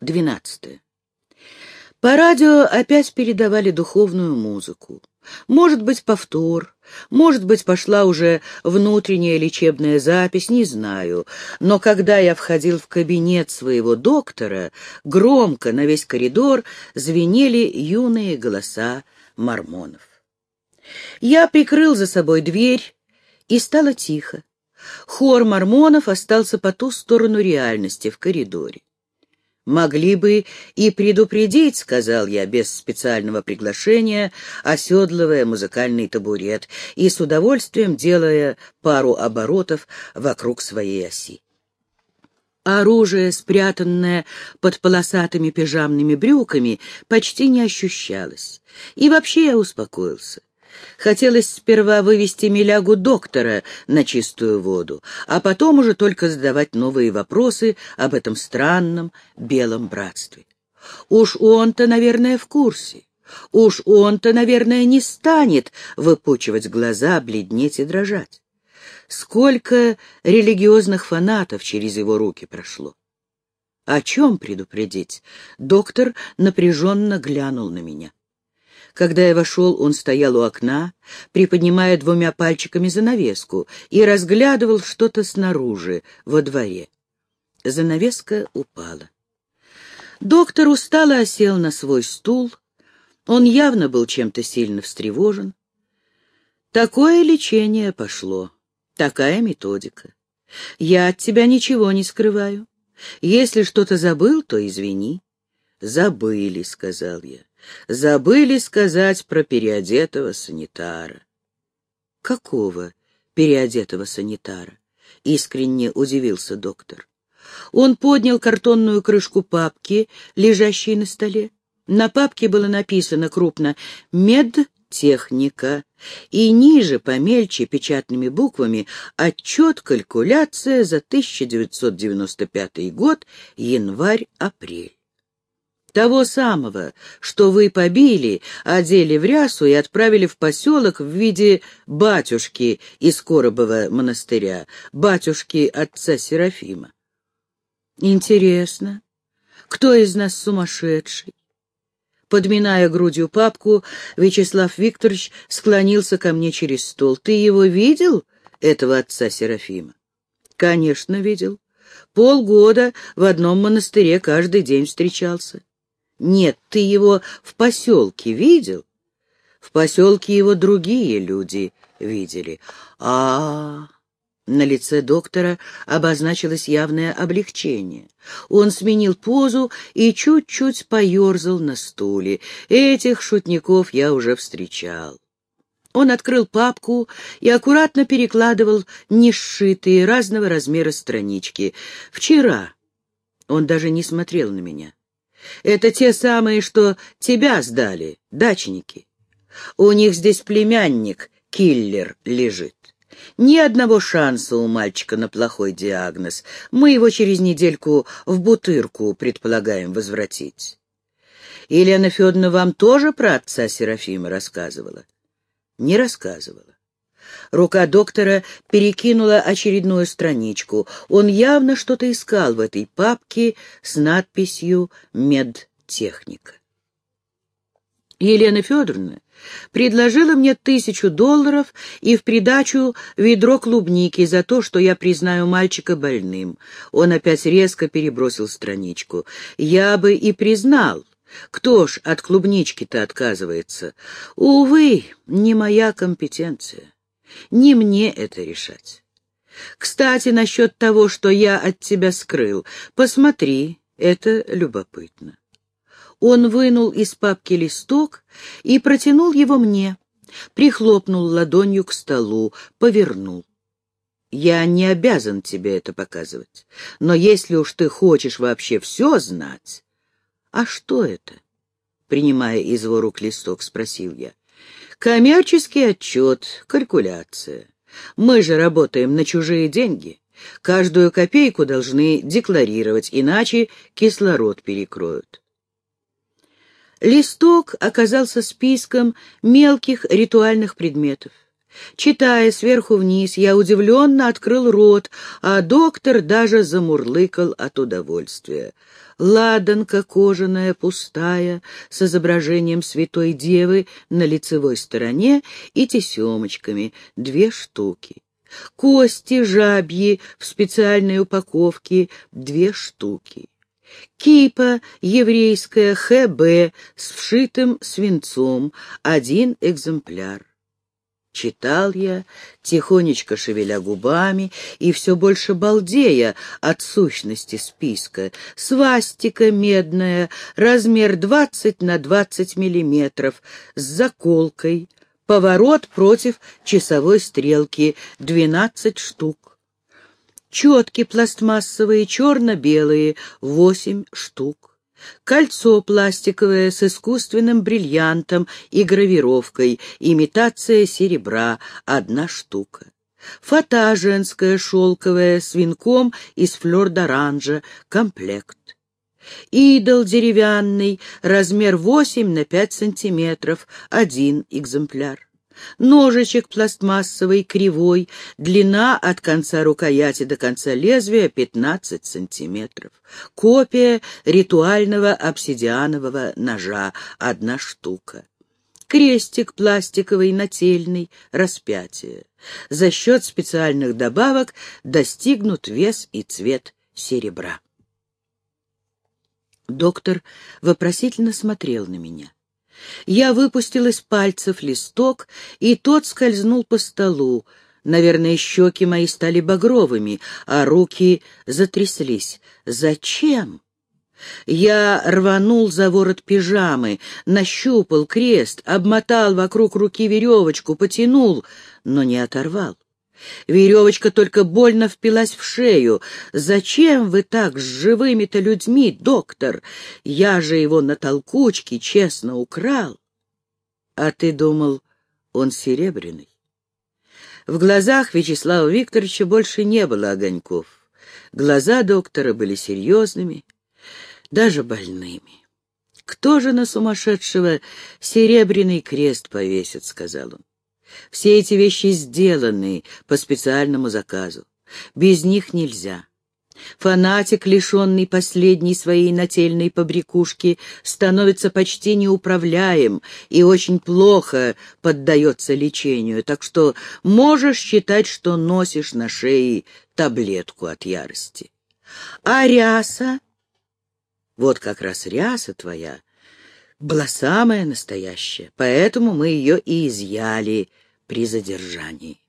12. По радио опять передавали духовную музыку. Может быть, повтор, может быть, пошла уже внутренняя лечебная запись, не знаю. Но когда я входил в кабинет своего доктора, громко на весь коридор звенели юные голоса мормонов. Я прикрыл за собой дверь, и стало тихо. Хор мормонов остался по ту сторону реальности, в коридоре. «Могли бы и предупредить», — сказал я без специального приглашения, оседлывая музыкальный табурет и с удовольствием делая пару оборотов вокруг своей оси. Оружие, спрятанное под полосатыми пижамными брюками, почти не ощущалось. И вообще я успокоился. Хотелось сперва вывести милягу доктора на чистую воду, а потом уже только задавать новые вопросы об этом странном белом братстве. Уж он-то, наверное, в курсе. Уж он-то, наверное, не станет выпучивать глаза, бледнеть и дрожать. Сколько религиозных фанатов через его руки прошло. О чем предупредить? Доктор напряженно глянул на меня. Когда я вошел, он стоял у окна, приподнимая двумя пальчиками занавеску, и разглядывал что-то снаружи, во дворе. Занавеска упала. Доктор устало осел на свой стул. Он явно был чем-то сильно встревожен. Такое лечение пошло, такая методика. Я от тебя ничего не скрываю. Если что-то забыл, то извини. Забыли, — сказал я. Забыли сказать про переодетого санитара. Какого переодетого санитара? Искренне удивился доктор. Он поднял картонную крышку папки, лежащей на столе. На папке было написано крупно «Медтехника», и ниже, помельче, печатными буквами, отчет-калькуляция за 1995 год, январь-апрель. Того самого, что вы побили, одели в рясу и отправили в поселок в виде батюшки из Коробова монастыря, батюшки отца Серафима. Интересно, кто из нас сумасшедший? Подминая грудью папку, Вячеслав Викторович склонился ко мне через стол. Ты его видел, этого отца Серафима? Конечно, видел. Полгода в одном монастыре каждый день встречался. Нет, ты его в поселке видел? В поселке его другие люди видели. А, -а, -а. На лице доктора обозначилось явное облегчение. Он сменил позу и чуть-чуть поерзал на стуле. Этих шутников я уже встречал. Он открыл папку и аккуратно перекладывал несшитые разного размера странички. Вчера он даже не смотрел на меня. Это те самые, что тебя сдали, дачники. У них здесь племянник, киллер, лежит. Ни одного шанса у мальчика на плохой диагноз. Мы его через недельку в бутырку предполагаем возвратить. Елена Федоровна вам тоже про отца Серафима рассказывала? Не рассказывала. Рука доктора перекинула очередную страничку. Он явно что-то искал в этой папке с надписью «Медтехника». Елена Федоровна предложила мне тысячу долларов и в придачу ведро клубники за то, что я признаю мальчика больным. Он опять резко перебросил страничку. Я бы и признал. Кто ж от клубнички-то отказывается? Увы, не моя компетенция. Не мне это решать. Кстати, насчет того, что я от тебя скрыл, посмотри, это любопытно. Он вынул из папки листок и протянул его мне, прихлопнул ладонью к столу, повернул. Я не обязан тебе это показывать, но если уж ты хочешь вообще все знать... А что это? Принимая из его рук листок, спросил я. Коммерческий отчет, калькуляция. Мы же работаем на чужие деньги. Каждую копейку должны декларировать, иначе кислород перекроют. Листок оказался списком мелких ритуальных предметов. Читая сверху вниз, я удивленно открыл рот, а доктор даже замурлыкал от удовольствия. Ладанка кожаная, пустая, с изображением святой девы на лицевой стороне и тесемочками, две штуки. Кости жабьи в специальной упаковке, две штуки. Кипа еврейская ХБ с вшитым свинцом, один экземпляр. Читал я, тихонечко шевеля губами и все больше балдея от сущности списка. Свастика медная, размер двадцать на двадцать миллиметров, с заколкой, поворот против часовой стрелки, двенадцать штук. Четки пластмассовые, черно-белые, восемь штук. Кольцо пластиковое с искусственным бриллиантом и гравировкой, имитация серебра, одна штука. Фата женская шелковая с венком из флёр-д'оранжа, комплект. Идол деревянный, размер 8 на 5 сантиметров, один экземпляр. Ножичек пластмассовый, кривой, длина от конца рукояти до конца лезвия 15 сантиметров. Копия ритуального обсидианового ножа, одна штука. Крестик пластиковый, нательный, распятие. За счет специальных добавок достигнут вес и цвет серебра. Доктор вопросительно смотрел на меня. Я выпустил из пальцев листок, и тот скользнул по столу. Наверное, щеки мои стали багровыми, а руки затряслись. Зачем? Я рванул за ворот пижамы, нащупал крест, обмотал вокруг руки веревочку, потянул, но не оторвал. Веревочка только больно впилась в шею. «Зачем вы так с живыми-то людьми, доктор? Я же его на толкучке честно украл». «А ты думал, он серебряный?» В глазах Вячеслава Викторовича больше не было огоньков. Глаза доктора были серьезными, даже больными. «Кто же на сумасшедшего серебряный крест повесит?» — сказал он. Все эти вещи сделаны по специальному заказу. Без них нельзя. Фанатик, лишенный последней своей нательной побрякушки, становится почти неуправляем и очень плохо поддается лечению, так что можешь считать, что носишь на шее таблетку от ярости. А ряса? Вот как раз ряса твоя была самая настоящая, поэтому мы ее и изъяли при задержании.